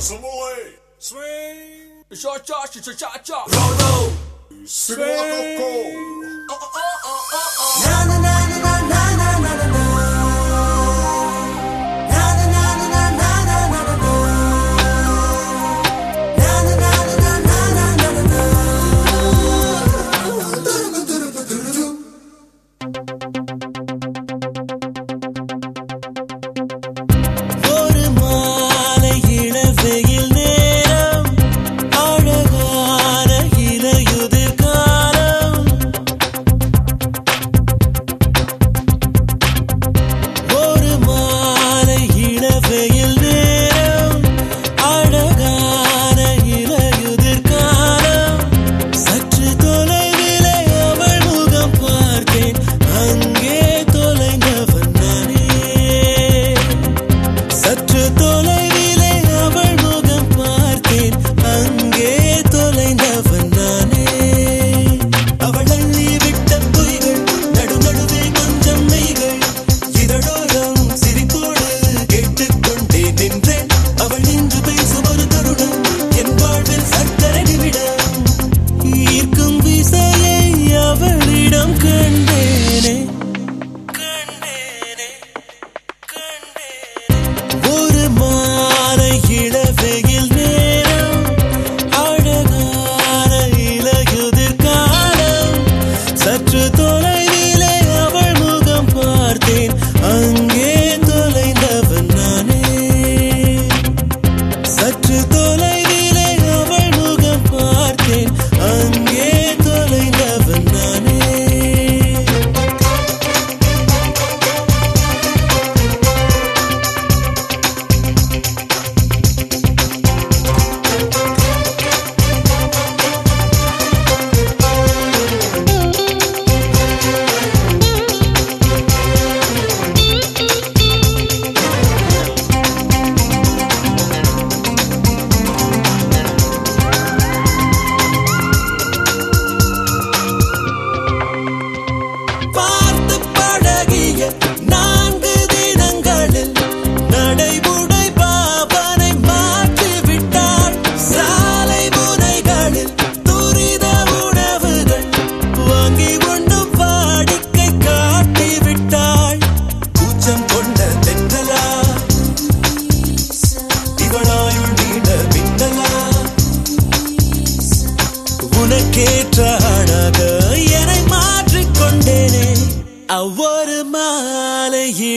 Samurai. Swing. Cha cha cha cha cha cha. Roll roll. Swing. Swing. Oh oh oh oh oh. Na na na na.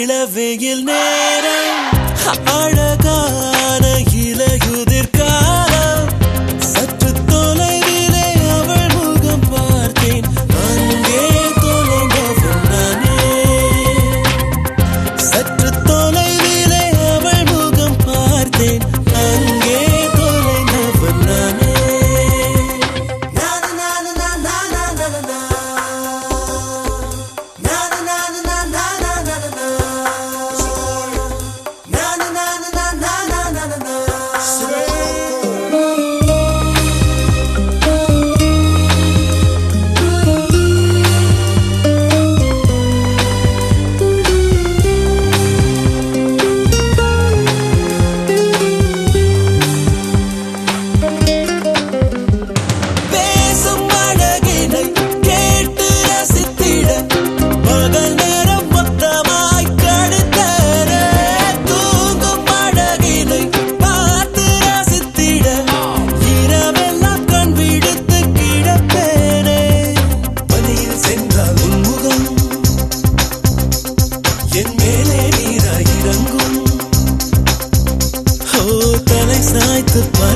இளவெயில் நேரம். ஆழ goodbye.